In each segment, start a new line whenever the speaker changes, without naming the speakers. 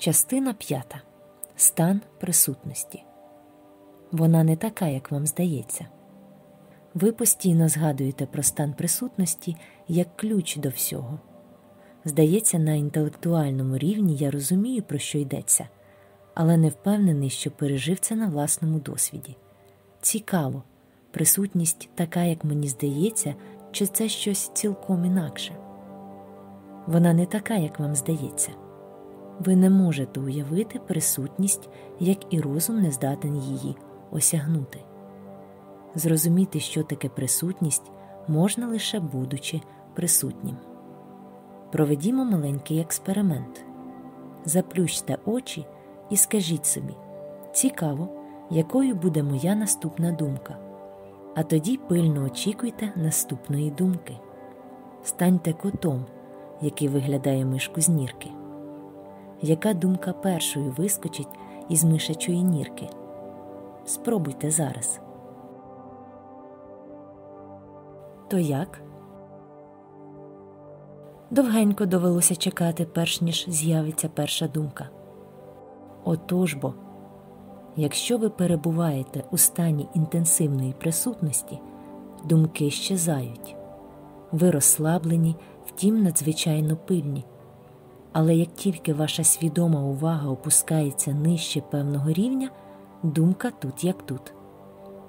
Частина п'ята. Стан присутності. Вона не така, як вам здається. Ви постійно згадуєте про стан присутності як ключ до всього. Здається, на інтелектуальному рівні я розумію, про що йдеться, але не впевнений, що пережив це на власному досвіді. Цікаво, присутність така, як мені здається, чи це щось цілком інакше. Вона не така, як вам здається. Ви не можете уявити присутність, як і розум не здатен її осягнути. Зрозуміти, що таке присутність, можна лише будучи присутнім. Проведімо маленький експеримент. Заплющте очі і скажіть собі цікаво, якою буде моя наступна думка. А тоді пильно очікуйте наступної думки. Станьте котом, який виглядає мишку з нірки. Яка думка першою вискочить із мишачої нірки? Спробуйте зараз. То як? Довгенько довелося чекати, перш ніж з'явиться перша думка. Отож бо, якщо ви перебуваєте у стані інтенсивної присутності, думки щезають, ви розслаблені, втім надзвичайно пильні. Але як тільки ваша свідома увага опускається нижче певного рівня, думка тут як тут.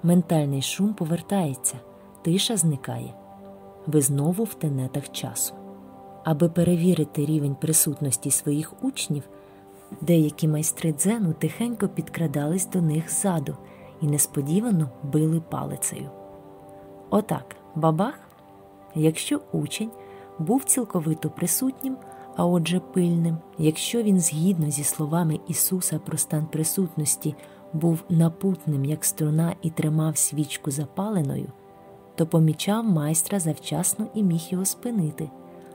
Ментальний шум повертається, тиша зникає, ви знову в тенетах часу. Аби перевірити рівень присутності своїх учнів, деякі майстри дзену тихенько підкрадались до них ззаду і несподівано били палицею. Отак, бабах, якщо учень був цілковито присутнім, а отже, пильним, якщо він згідно зі словами Ісуса про стан присутності був напутним, як струна, і тримав свічку запаленою, то помічав майстра завчасно і міг його спинити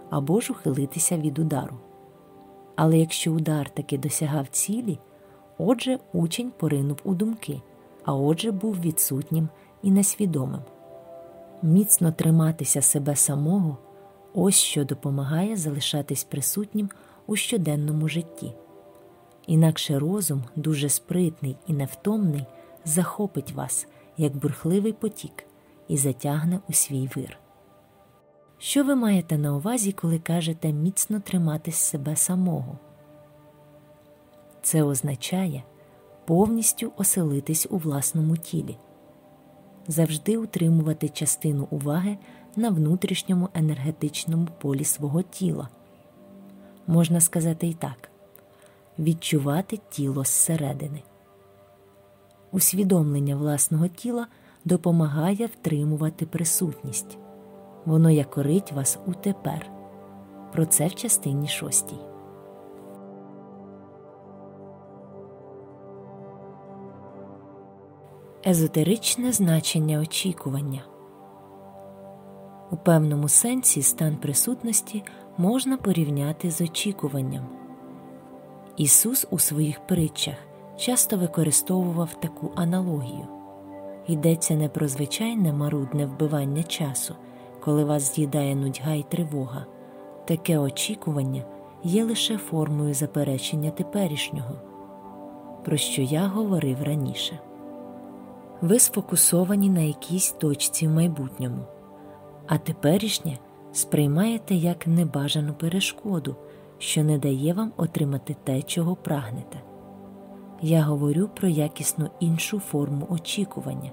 або ж ухилитися від удару. Але якщо удар таки досягав цілі, отже, учень поринув у думки, а отже, був відсутнім і несвідомим. Міцно триматися себе самого ось що допомагає залишатись присутнім у щоденному житті. Інакше розум, дуже спритний і невтомний, захопить вас, як бурхливий потік, і затягне у свій вир. Що ви маєте на увазі, коли кажете міцно триматись себе самого? Це означає повністю оселитись у власному тілі, завжди утримувати частину уваги на внутрішньому енергетичному полі свого тіла. Можна сказати і так відчувати тіло зсередини. Усвідомлення власного тіла допомагає втримувати присутність. Воно якорить вас у тепер. Про це в частині шостій. Езотеричне значення очікування. У певному сенсі стан присутності можна порівняти з очікуванням. Ісус у своїх притчах часто використовував таку аналогію йдеться не про звичайне марудне вбивання часу, коли вас з'їдає нудьга і тривога, таке очікування є лише формою заперечення теперішнього, про що я говорив раніше. Ви сфокусовані на якійсь точці в майбутньому а теперішнє сприймаєте як небажану перешкоду, що не дає вам отримати те, чого прагнете. Я говорю про якісно іншу форму очікування,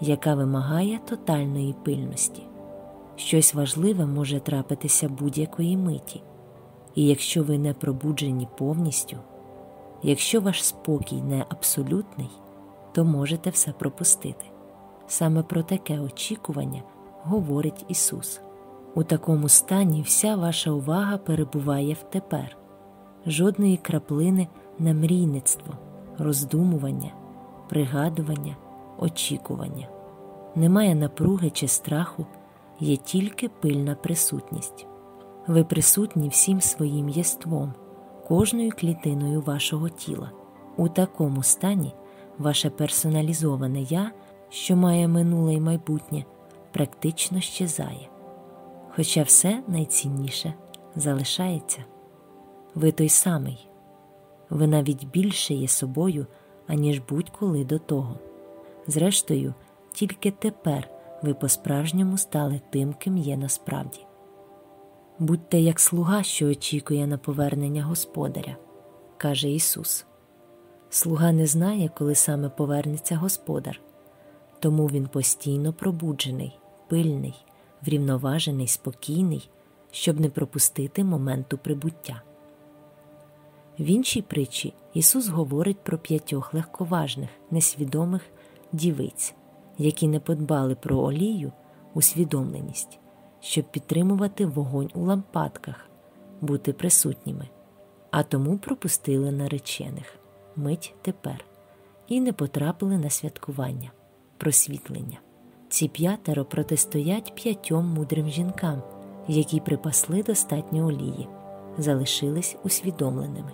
яка вимагає тотальної пильності. Щось важливе може трапитися будь-якої миті, і якщо ви не пробуджені повністю, якщо ваш спокій не абсолютний, то можете все пропустити. Саме про таке очікування говорить Ісус. У такому стані вся ваша увага перебуває в тепер, жодної краплини на мрійництво, роздумування, пригадування, очікування. Немає напруги чи страху, є тільки пильна присутність. Ви присутні всім своїм єством, кожною клітиною вашого тіла. У такому стані ваше персоналізоване я, що має минуле й майбутнє практично щезає, хоча все найцінніше залишається. Ви той самий, ви навіть більше є собою, аніж будь-коли до того. Зрештою, тільки тепер ви по-справжньому стали тим, ким є насправді. Будьте як слуга, що очікує на повернення Господаря, каже Ісус. Слуга не знає, коли саме повернеться Господар, тому він постійно пробуджений, пильний, врівноважений, спокійний, щоб не пропустити моменту прибуття. В іншій притчі Ісус говорить про п'ятьох легковажних, несвідомих дівиць, які не подбали про олію, усвідомленість, щоб підтримувати вогонь у лампадках, бути присутніми, а тому пропустили наречених. Мить тепер. І не потрапили на святкування, просвітлення. Ці п'ятеро протистоять п'ятьом мудрим жінкам, які припасли достатньо олії, залишились усвідомленими.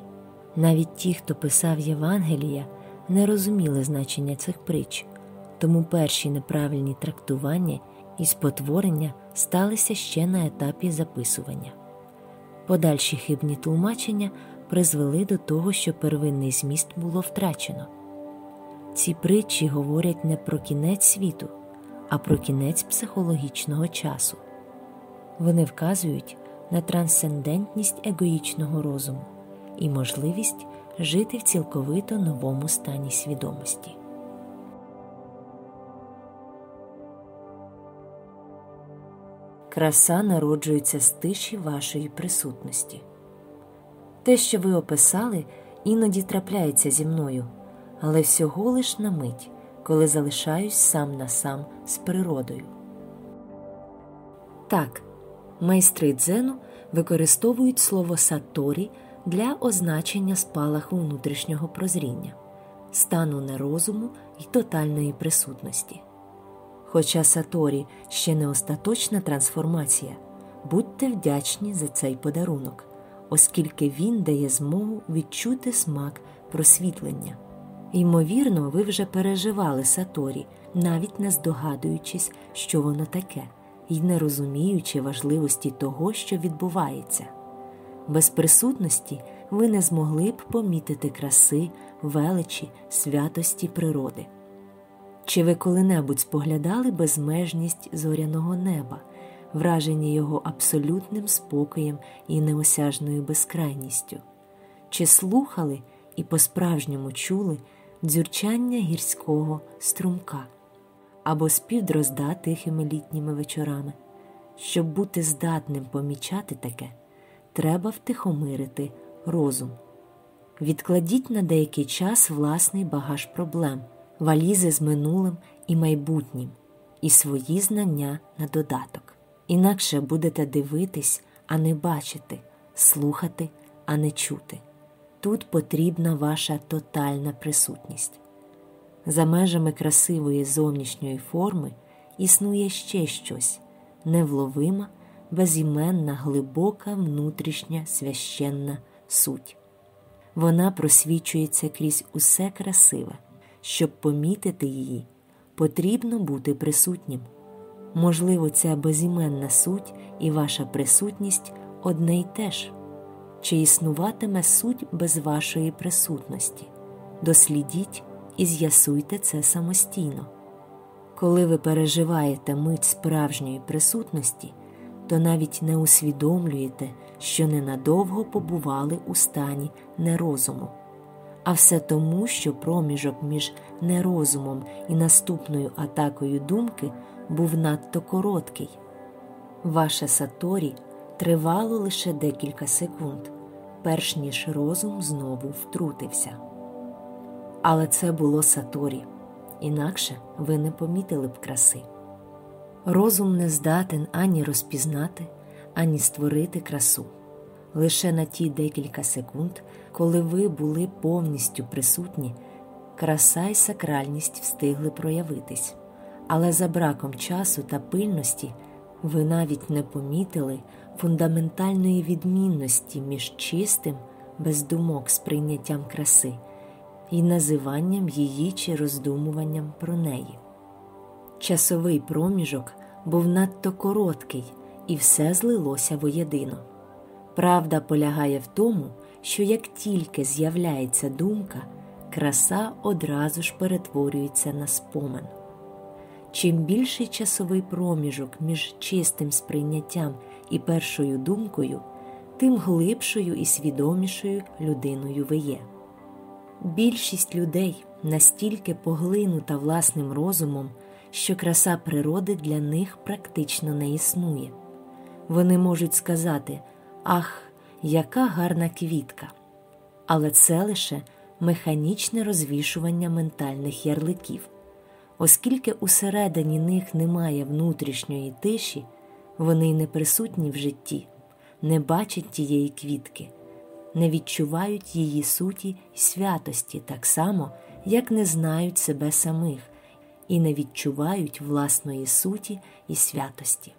Навіть ті, хто писав Євангелія, не розуміли значення цих притч, тому перші неправильні трактування і спотворення сталися ще на етапі записування. Подальші хибні тлумачення призвели до того, що первинний зміст було втрачено. Ці притчі говорять не про кінець світу, а про кінець психологічного часу. Вони вказують на трансцендентність егоїчного розуму і можливість жити в цілковито новому стані свідомості. Краса народжується з тиші вашої присутності. Те, що ви описали, іноді трапляється зі мною, але всього лиш на мить, коли залишаюсь сам на сам з природою. Так, майстри дзену використовують слово саторі для означення спалаху внутрішнього прозріння, стану нерозуму і тотальної присутності. Хоча саторі ще не остаточна трансформація, будьте вдячні за цей подарунок оскільки він дає змогу відчути смак просвітлення. Ймовірно, ви вже переживали Саторі, навіть не здогадуючись, що воно таке, і не розуміючи важливості того, що відбувається. Без присутності ви не змогли б помітити краси, величі, святості природи. Чи ви коли-небудь споглядали безмежність зоряного неба? вражені його абсолютним спокоєм і неосяжною безкрайністю, чи слухали і по-справжньому чули дзюрчання гірського струмка або спів дрозда тихими літніми вечорами. Щоб бути здатним помічати таке, треба втихомирити розум. Відкладіть на деякий час власний багаж проблем, валізи з минулим і майбутнім, і свої знання на додаток. Інакше будете дивитись, а не бачити, слухати, а не чути. Тут потрібна ваша тотальна присутність. За межами красивої зовнішньої форми існує ще щось невловима, безіменна, глибока внутрішня священна суть. Вона просвічується крізь усе красиве. Щоб помітити її, потрібно бути присутнім. Можливо, ця безіменна суть і ваша присутність одне й те ж, чи існуватиме суть без вашої присутності. Дослідіть і з'ясуйте це самостійно. Коли ви переживаєте мить справжньої присутності, то навіть не усвідомлюєте, що ненадовго побували у стані нерозуму, а все тому, що проміжок між нерозумом і наступною атакою думки був надто короткий. Ваше саторі тривало лише декілька секунд, перш ніж розум знову втрутився. Але це було саторі, інакше ви не помітили б краси. Розум не здатен ані розпізнати, ані створити красу. Лише на ті декілька секунд, коли ви були повністю присутні, краса й сакральність встигли проявитись але за браком часу та пильності ви навіть не помітили фундаментальної відмінності між чистим, без думок сприйняттям краси і називанням її чи роздумуванням про неї. Часовий проміжок був надто короткий, і все злилося воєдино. Правда полягає в тому, що як тільки з'являється думка, краса одразу ж перетворюється на спомин. Чим більший часовий проміжок між чистим сприйняттям і першою думкою, тим глибшою і свідомішою людиною ви є. Більшість людей настільки поглинута власним розумом, що краса природи для них практично не існує. Вони можуть сказати Ах, яка гарна квітка! Але це лише механічне розвішування ментальних ярликів. Оскільки усередині них немає внутрішньої тиші, вони не присутні в житті, не бачать тієї квітки, не відчувають її суті й святості так само, як не знають себе самих і не відчувають власної суті і святості.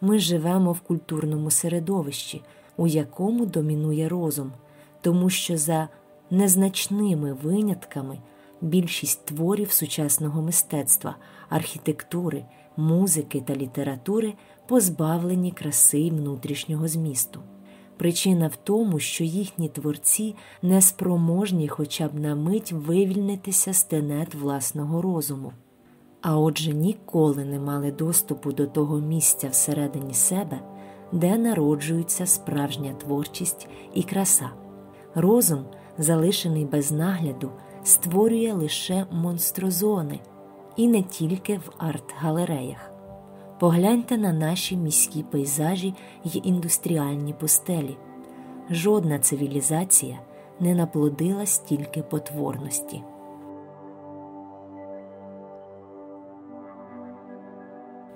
Ми живемо в культурному середовищі, у якому домінує розум, тому що за незначними винятками більшість творів сучасного мистецтва, архітектури, музики та літератури позбавлені краси й внутрішнього змісту. Причина в тому, що їхні творці неспроможні хоча б на мить вивільнитися з тенет власного розуму, а отже ніколи не мали доступу до того місця всередині себе, де народжується справжня творчість і краса. Розум, залишений без нагляду, створює лише монстрозони, і не тільки в арт-галереях. Погляньте на наші міські пейзажі й індустріальні пустелі. Жодна цивілізація не наплодила стільки потворності.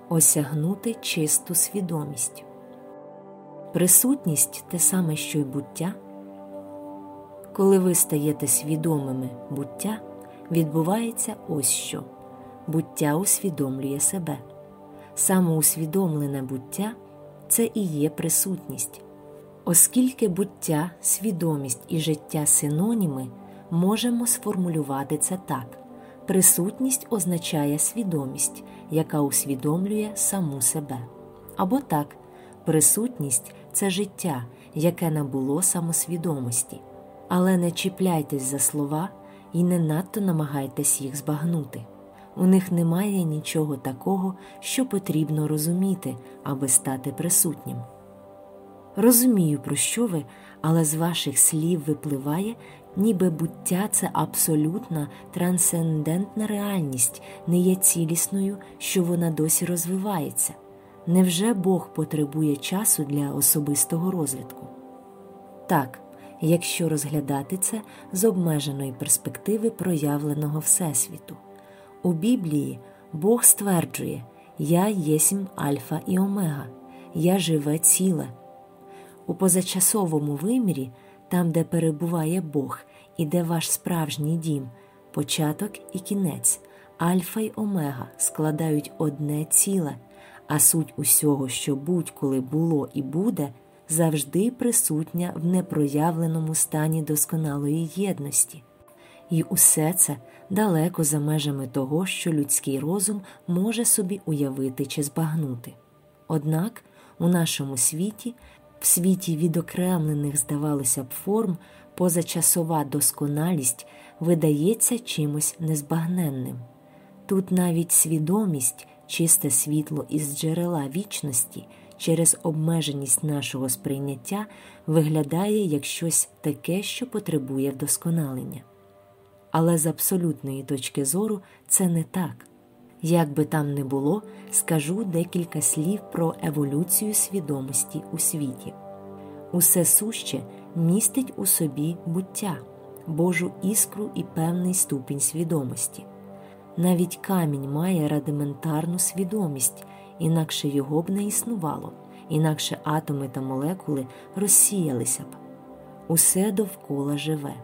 Осягнути чисту свідомість. Присутність те саме, що й буття. Коли ви стаєте свідомими буття, відбувається ось що буття усвідомлює себе. Самоусвідомлене буття це і є присутність. Оскільки буття, свідомість і життя синоніми, можемо сформулювати це так: присутність означає свідомість, яка усвідомлює саму себе. Або так, присутність це життя, яке набуло самосвідомості. Але не чіпляйтесь за слова і не надто намагайтесь їх збагнути. У них немає нічого такого, що потрібно розуміти, аби стати присутнім. Розумію, про що ви, але з ваших слів випливає, ніби буття це абсолютна трансцендентна реальність, не є цілісною, що вона досі розвивається. Невже Бог потребує часу для особистого розвитку? Так, якщо розглядати це з обмеженої перспективи проявленого Всесвіту. У Біблії Бог стверджує Я єсмь Альфа і Омега, я живе ціле. У позачасовому вимірі, там, де перебуває Бог і де ваш справжній дім, початок і кінець, Альфа й Омега складають одне ціле, а суть усього, що будь-коли було і буде, завжди присутня в непроявленому стані досконалої єдності. І усе це далеко за межами того, що людський розум може собі уявити чи збагнути. Однак у нашому світі, в світі відокремлених, здавалося б, форм, позачасова досконалість видається чимось незбагненним. Тут навіть свідомість, чисте світло із джерела вічності через обмеженість нашого сприйняття виглядає як щось таке, що потребує вдосконалення. Але з абсолютної точки зору це не так. Як би там не було, скажу декілька слів про еволюцію свідомості у світі. Усе суще містить у собі буття, Божу іскру і певний ступінь свідомості. Навіть камінь має радиментарну свідомість, інакше його б не існувало, інакше атоми та молекули розсіялися б. Усе довкола живе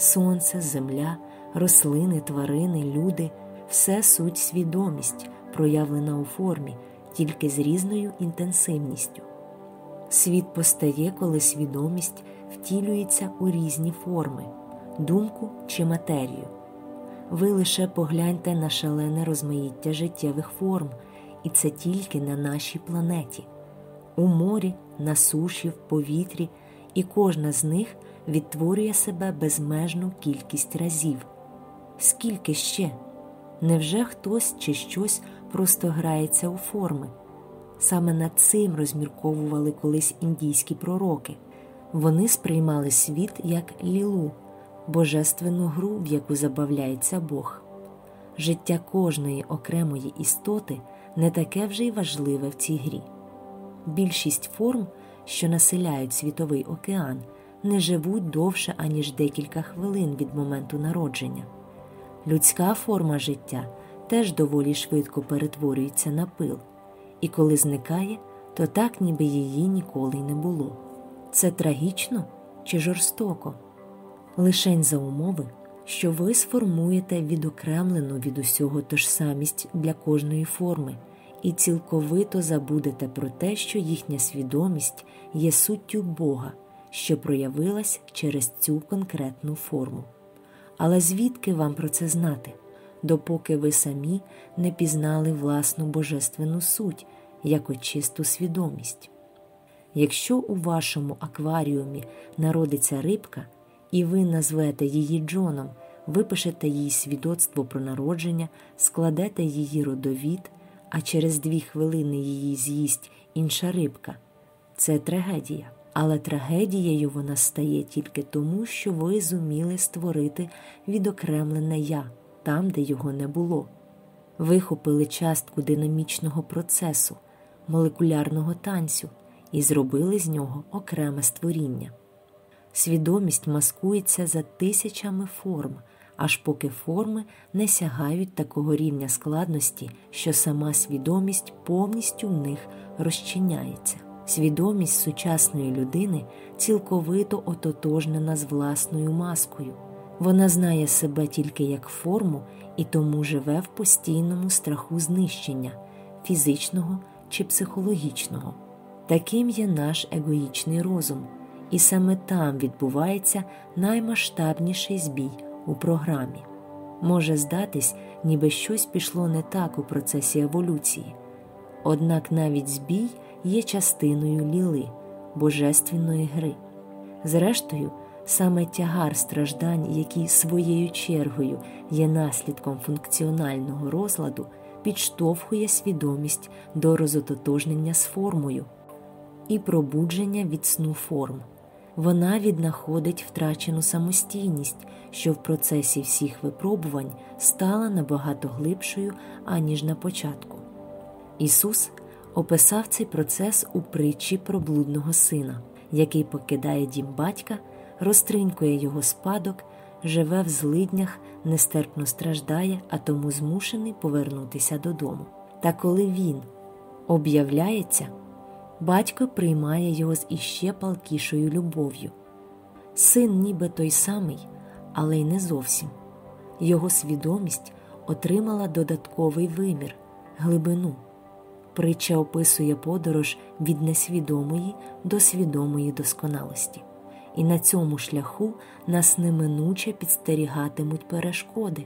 сонце, земля, рослини, тварини, люди все суть свідомість, проявлена у формі, тільки з різною інтенсивністю. Світ постає, коли свідомість втілюється у різні форми, думку чи матерію. Ви лише погляньте на шалене розмаїття життєвих форм, і це тільки на нашій планеті, у морі, на суші, в повітрі, і кожна з них відтворює себе безмежну кількість разів. Скільки ще? Невже хтось чи щось просто грається у форми? Саме над цим розмірковували колись індійські пророки. Вони сприймали світ як лілу, божественну гру, в яку забавляється Бог. Життя кожної окремої істоти не таке вже й важливе в цій грі. Більшість форм, що населяють світовий океан, не живуть довше аніж декілька хвилин від моменту народження. Людська форма життя теж доволі швидко перетворюється на пил, і коли зникає, то так, ніби її ніколи й не було. Це трагічно чи жорстоко? Лишень за умови, що ви сформуєте відокремлену від усього тожсамість для кожної форми і цілковито забудете про те, що їхня свідомість є суттю Бога, що проявилась через цю конкретну форму. Але звідки вам про це знати, допоки ви самі не пізнали власну божественну суть як очисту свідомість? Якщо у вашому акваріумі народиться рибка, і ви назвете її Джоном, випишете їй свідоцтво про народження, складете її родовід, а через дві хвилини її з'їсть інша рибка, це трагедія. Але трагедією вона стає тільки тому, що ви зуміли створити відокремлене я там, де його не було. Вихопили частку динамічного процесу, молекулярного танцю і зробили з нього окреме створіння. Свідомість маскується за тисячами форм, аж поки форми не сягають такого рівня складності, що сама свідомість повністю в них розчиняється. Свідомість сучасної людини цілковито ототожнена з власною маскою. Вона знає себе тільки як форму і тому живе в постійному страху знищення фізичного чи психологічного. Таким є наш егоїчний розум, і саме там відбувається наймасштабніший збій у програмі. Може здатись, ніби щось пішло не так у процесі еволюції, однак навіть збій є частиною ліли, божественної гри. Зрештою, саме тягар страждань, який своєю чергою є наслідком функціонального розладу, підштовхує свідомість до розототожнення з формою і пробудження від сну форм. Вона віднаходить втрачену самостійність, що в процесі всіх випробувань стала набагато глибшою, аніж на початку. Ісус описав цей процес у притчі про блудного сина, який покидає дім батька, розтринькує його спадок, живе в злиднях, нестерпно страждає, а тому змушений повернутися додому. Та коли він об'являється, батько приймає його з іще палкішою любов'ю. Син, ніби той самий, але й не зовсім. Його свідомість отримала додатковий вимір, глибину. Притча описує подорож від несвідомої до свідомої досконалості, і на цьому шляху нас неминуче підстерігатимуть перешкоди,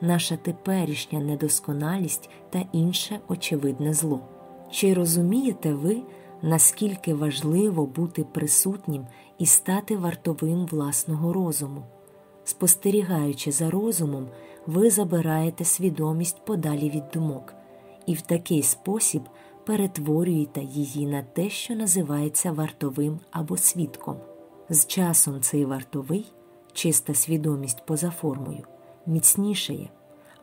наша теперішня недосконалість та інше очевидне зло. Чи розумієте ви, наскільки важливо бути присутнім і стати вартовим власного розуму? Спостерігаючи за розумом, ви забираєте свідомість подалі від думок і в такий спосіб перетворюєте її на те, що називається вартовим або свідком. З часом цей вартовий, чиста свідомість поза формою, міцнішає,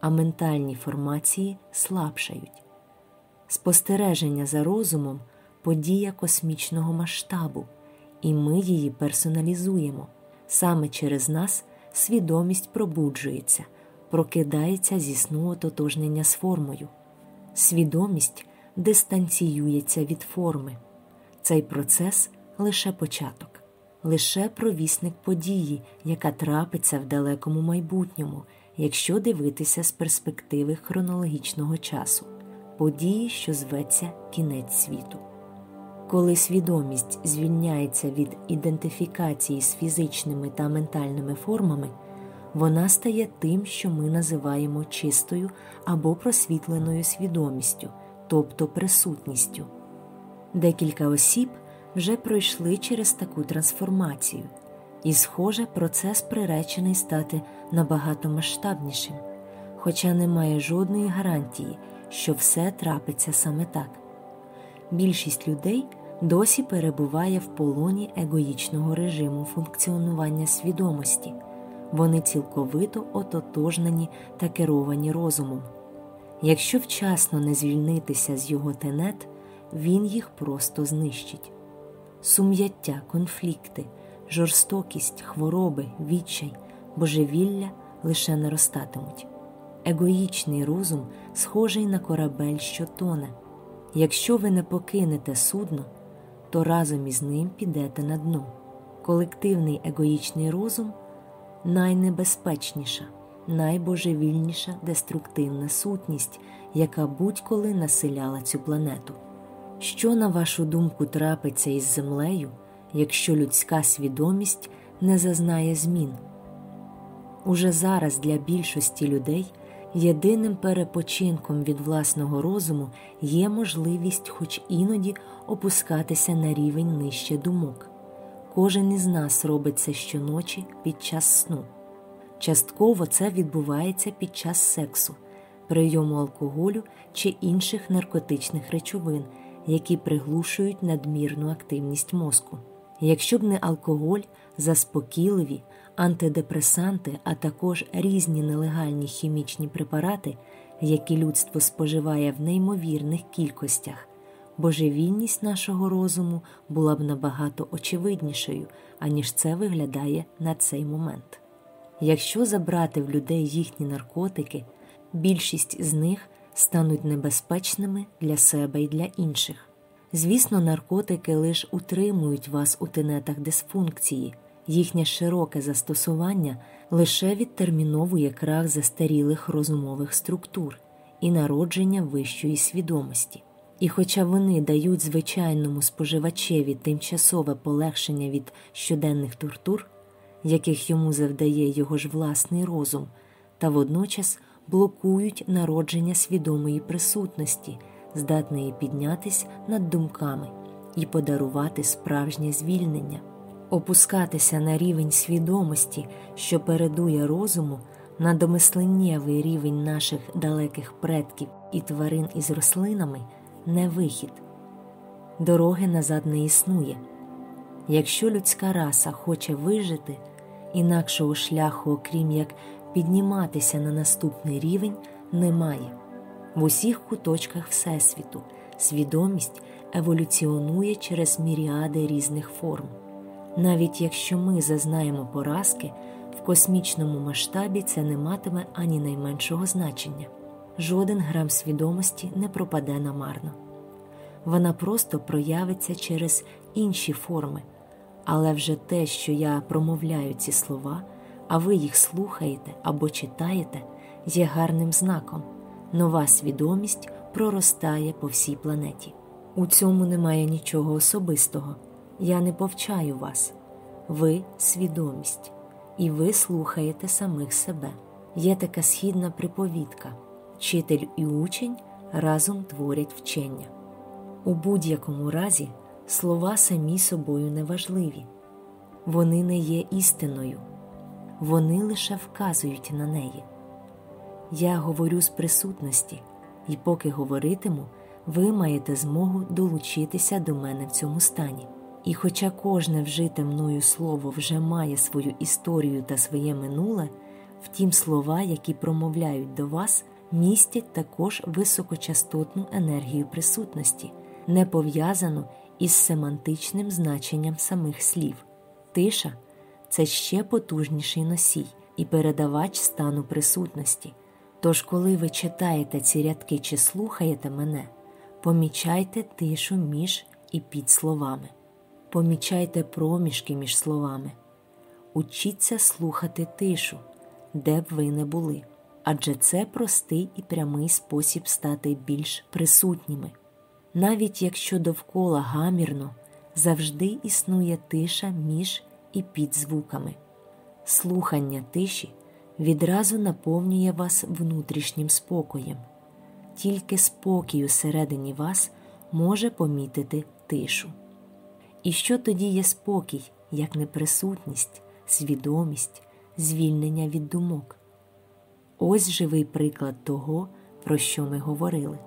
а ментальні формації слабшають. Спостереження за розумом подія космічного масштабу, і ми її персоналізуємо. Саме через нас свідомість пробуджується, прокидається зі сну ототожнення з формою свідомість дистанціюється від форми. Цей процес лише початок, лише провісник події, яка трапиться в далекому майбутньому, якщо дивитися з перспективи хронологічного часу, події, що зветься кінець світу. Коли свідомість звільняється від ідентифікації з фізичними та ментальними формами вона стає тим, що ми називаємо чистою або просвітленою свідомістю, тобто присутністю. Декілька осіб вже пройшли через таку трансформацію. І, схоже, процес приречений стати набагато масштабнішим, хоча немає жодної гарантії, що все трапиться саме так. Більшість людей досі перебуває в полоні егоїчного режиму функціонування свідомості, вони цілковито ототожнені та керовані розумом. Якщо вчасно не звільнитися з його тенет, він їх просто знищить. Сум'яття, конфлікти, жорстокість, хвороби, відчай, божевілля лише наростатимуть. Егоїчний розум схожий на корабель, що тоне. Якщо ви не покинете судно, то разом із ним підете на дно. Колективний егоїчний розум найнебезпечніша, найбожевільніша деструктивна сутність, яка будь-коли населяла цю планету. Що, на вашу думку, трапиться із землею, якщо людська свідомість не зазнає змін? Уже зараз для більшості людей єдиним перепочинком від власного розуму є можливість, хоч іноді, опускатися на рівень нижче думок. Кожен із нас робить це щоночі під час сну. Частково це відбувається під час сексу, прийому алкоголю чи інших наркотичних речовин, які приглушують надмірну активність мозку. Якщо б не алкоголь, заспокійливі, антидепресанти, а також різні нелегальні хімічні препарати, які людство споживає в неймовірних кількостях, божевільність нашого розуму була б набагато очевиднішою, аніж це виглядає на цей момент. Якщо забрати в людей їхні наркотики, більшість з них стануть небезпечними для себе і для інших. Звісно, наркотики лише утримують вас у тенетах дисфункції, їхнє широке застосування лише відтерміновує крах застарілих розумових структур і народження вищої свідомості. І хоча вони дають звичайному споживачеві тимчасове полегшення від щоденних тортур, яких йому завдає його ж власний розум, та водночас блокують народження свідомої присутності, здатної піднятись над думками і подарувати справжнє звільнення, опускатися на рівень свідомості, що передує розуму, на домисленнєвий рівень наших далеких предків і тварин із рослинами не вихід. Дороги назад не існує. Якщо людська раса хоче вижити, інакшого шляху, окрім як підніматися на наступний рівень, немає. В усіх куточках Всесвіту свідомість еволюціонує через міріади різних форм. Навіть якщо ми зазнаємо поразки, в космічному масштабі це не матиме ані найменшого значення. Жоден грам свідомості не пропаде намарно. Вона просто проявиться через інші форми, але вже те, що я промовляю ці слова, а ви їх слухаєте або читаєте, є гарним знаком. Нова свідомість проростає по всій планеті. У цьому немає нічого особистого. Я не повчаю вас. Ви свідомість, і ви слухаєте самих себе. Є така східна приповідка: вчитель і учень разом творять вчення. У будь-якому разі слова самі собою неважливі, вони не є істиною, вони лише вказують на неї. Я говорю з присутності, і поки говоритиму, ви маєте змогу долучитися до мене в цьому стані. І хоча кожне вжите мною слово вже має свою історію та своє минуле, втім слова, які промовляють до вас, містять також високочастотну енергію присутності, не пов'язану із семантичним значенням самих слів. Тиша це ще потужніший носій і передавач стану присутності. Тож, коли ви читаєте ці рядки чи слухаєте мене, помічайте тишу між і під словами, помічайте проміжки між словами, учіться слухати тишу, де б ви не були, адже це простий і прямий спосіб стати більш присутніми. Навіть якщо довкола гамірно, завжди існує тиша між і під звуками. Слухання тиші відразу наповнює вас внутрішнім спокоєм, тільки спокій усередині вас може помітити тишу. І що тоді є спокій, як неприсутність, свідомість, звільнення від думок. Ось живий приклад того, про що ми говорили.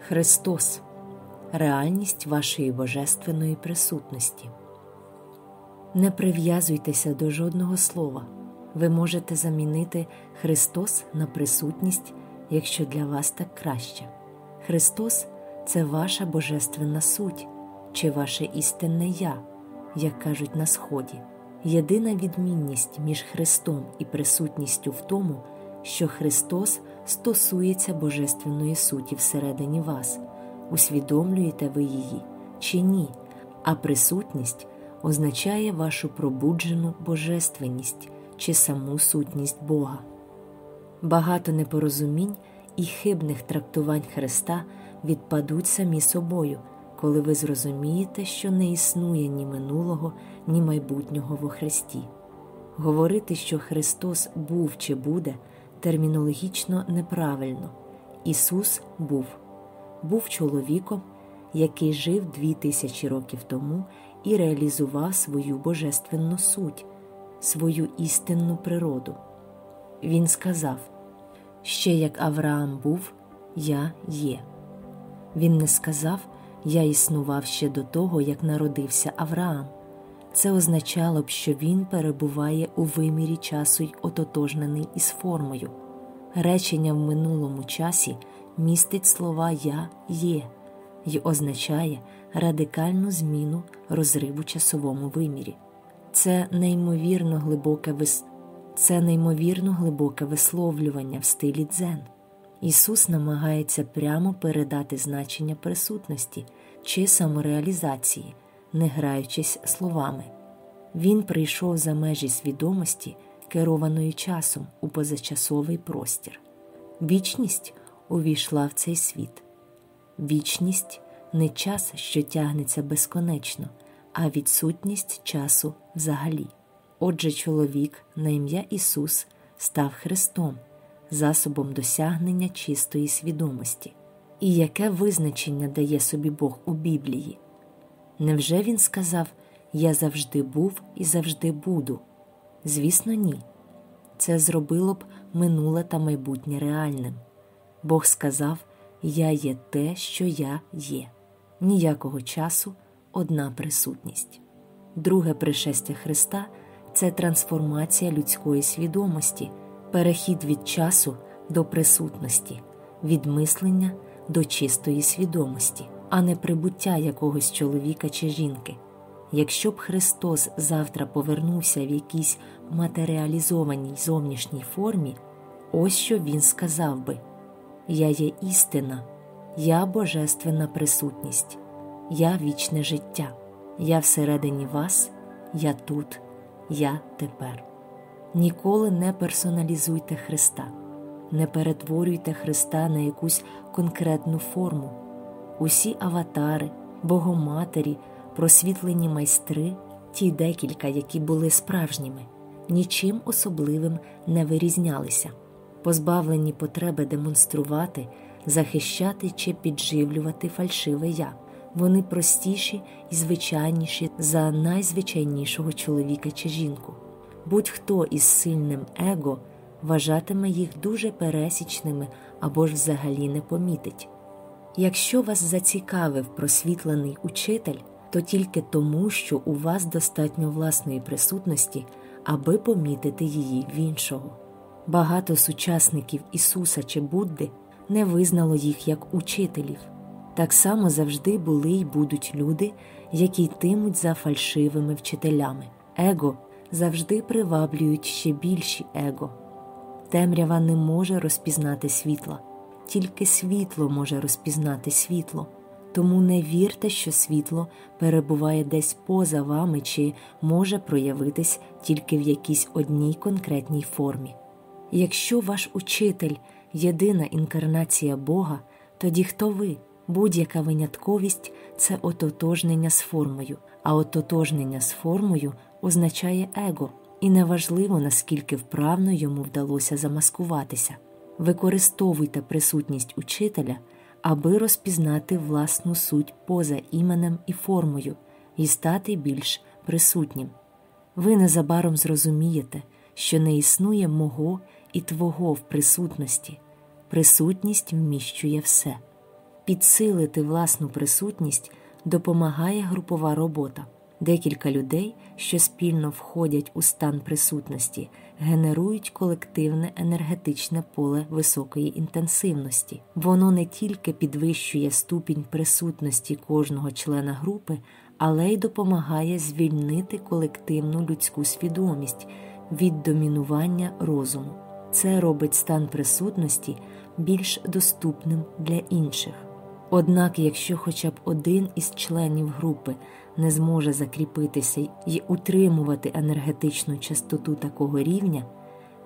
Христос реальність вашої божественної присутності. Не прив'язуйтеся до жодного слова. Ви можете замінити Христос на присутність, якщо для вас так краще. Христос це ваша божественна суть чи ваше істинне Я, як кажуть на Сході. Єдина відмінність між Христом і присутністю в тому, що Христос стосується божественної суті всередині вас, усвідомлюєте ви її чи ні, а присутність означає вашу пробуджену божественність чи саму сутність Бога. Багато непорозумінь і хибних трактувань Христа відпадуть самі собою, коли ви зрозумієте, що не існує ні минулого, ні майбутнього во Христі. Говорити, що Христос був чи буде, термінологічно неправильно. Ісус був, був чоловіком, який жив дві тисячі років тому і реалізував свою божественну суть, свою істинну природу. Він сказав: Ще як Авраам був, я є. Він не сказав, я існував ще до того, як народився Авраам. Це означало б, що він перебуває у вимірі часу й ототожнений із формою. Речення в минулому часі містить слова Я є й означає радикальну зміну розриву часовому вимірі. Це неймовірно глибоке вис... Це неймовірно глибоке висловлювання в стилі дзен. Ісус намагається прямо передати значення присутності чи самореалізації, не граючись словами. Він прийшов за межі свідомості, керованої часом у позачасовий простір. Вічність увійшла в цей світ. Вічність не час, що тягнеться безконечно, а відсутність часу взагалі. Отже, чоловік на ім'я Ісус став Христом, засобом досягнення чистої свідомості. І яке визначення дає собі Бог у Біблії? Невже Він сказав Я завжди був і завжди буду? Звісно, ні. Це зробило б минуле та майбутнє реальним. Бог сказав Я є те, що я є. Ніякого часу одна присутність. Друге пришестя Христа це трансформація людської свідомості, перехід від часу до присутності, від мислення до чистої свідомості, а не прибуття якогось чоловіка чи жінки. Якщо б Христос завтра повернувся в якійсь матеріалізованій зовнішній формі, ось що Він сказав би: Я є істина, я божественна присутність, я вічне життя, я всередині вас, я тут, я тепер. Ніколи не персоналізуйте Христа, не перетворюйте Христа на якусь конкретну форму. Усі аватари, Богоматері, просвітлені майстри, ті декілька, які були справжніми, нічим особливим не вирізнялися, позбавлені потреби демонструвати, захищати чи підживлювати фальшиве я. Вони простіші і звичайніші за найзвичайнішого чоловіка чи жінку. Будь-хто із сильним его вважатиме їх дуже пересічними або ж взагалі не помітить. Якщо вас зацікавив просвітлений учитель, то тільки тому, що у вас достатньо власної присутності, аби помітити її в іншого. Багато сучасників Ісуса чи Будди не визнало їх як учителів. Так само завжди були й будуть люди, які йтимуть за фальшивими вчителями. Его завжди приваблюють ще більші его. Темрява не може розпізнати світла, тільки світло може розпізнати світло. Тому не вірте, що світло перебуває десь поза вами чи може проявитись тільки в якійсь одній конкретній формі. Якщо ваш учитель єдина інкарнація Бога, тоді хто ви? Будь-яка винятковість це ототожнення з формою, а ототожнення з формою означає его, і неважливо, наскільки вправно йому вдалося замаскуватися. Використовуйте присутність учителя, аби розпізнати власну суть поза іменем і формою і стати більш присутнім. Ви незабаром зрозумієте, що не існує мого і твого в присутності, присутність вміщує все. Підсилити власну присутність допомагає групова робота. Декілька людей, що спільно входять у стан присутності, генерують колективне енергетичне поле високої інтенсивності. Воно не тільки підвищує ступінь присутності кожного члена групи, але й допомагає звільнити колективну людську свідомість від домінування розуму. Це робить стан присутності більш доступним для інших. Однак, якщо хоча б один із членів групи не зможе закріпитися і утримувати енергетичну частоту такого рівня,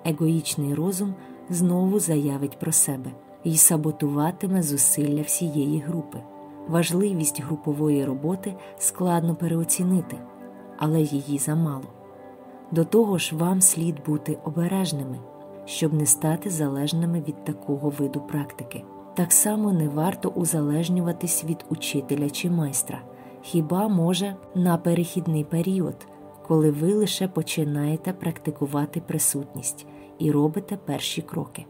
егоїчний розум знову заявить про себе і саботуватиме зусилля всієї групи. Важливість групової роботи складно переоцінити, але її замало. До того ж, вам слід бути обережними, щоб не стати залежними від такого виду практики. Так само не варто узалежнюватись від учителя чи майстра, хіба може на перехідний період, коли ви лише починаєте практикувати присутність і робите перші кроки.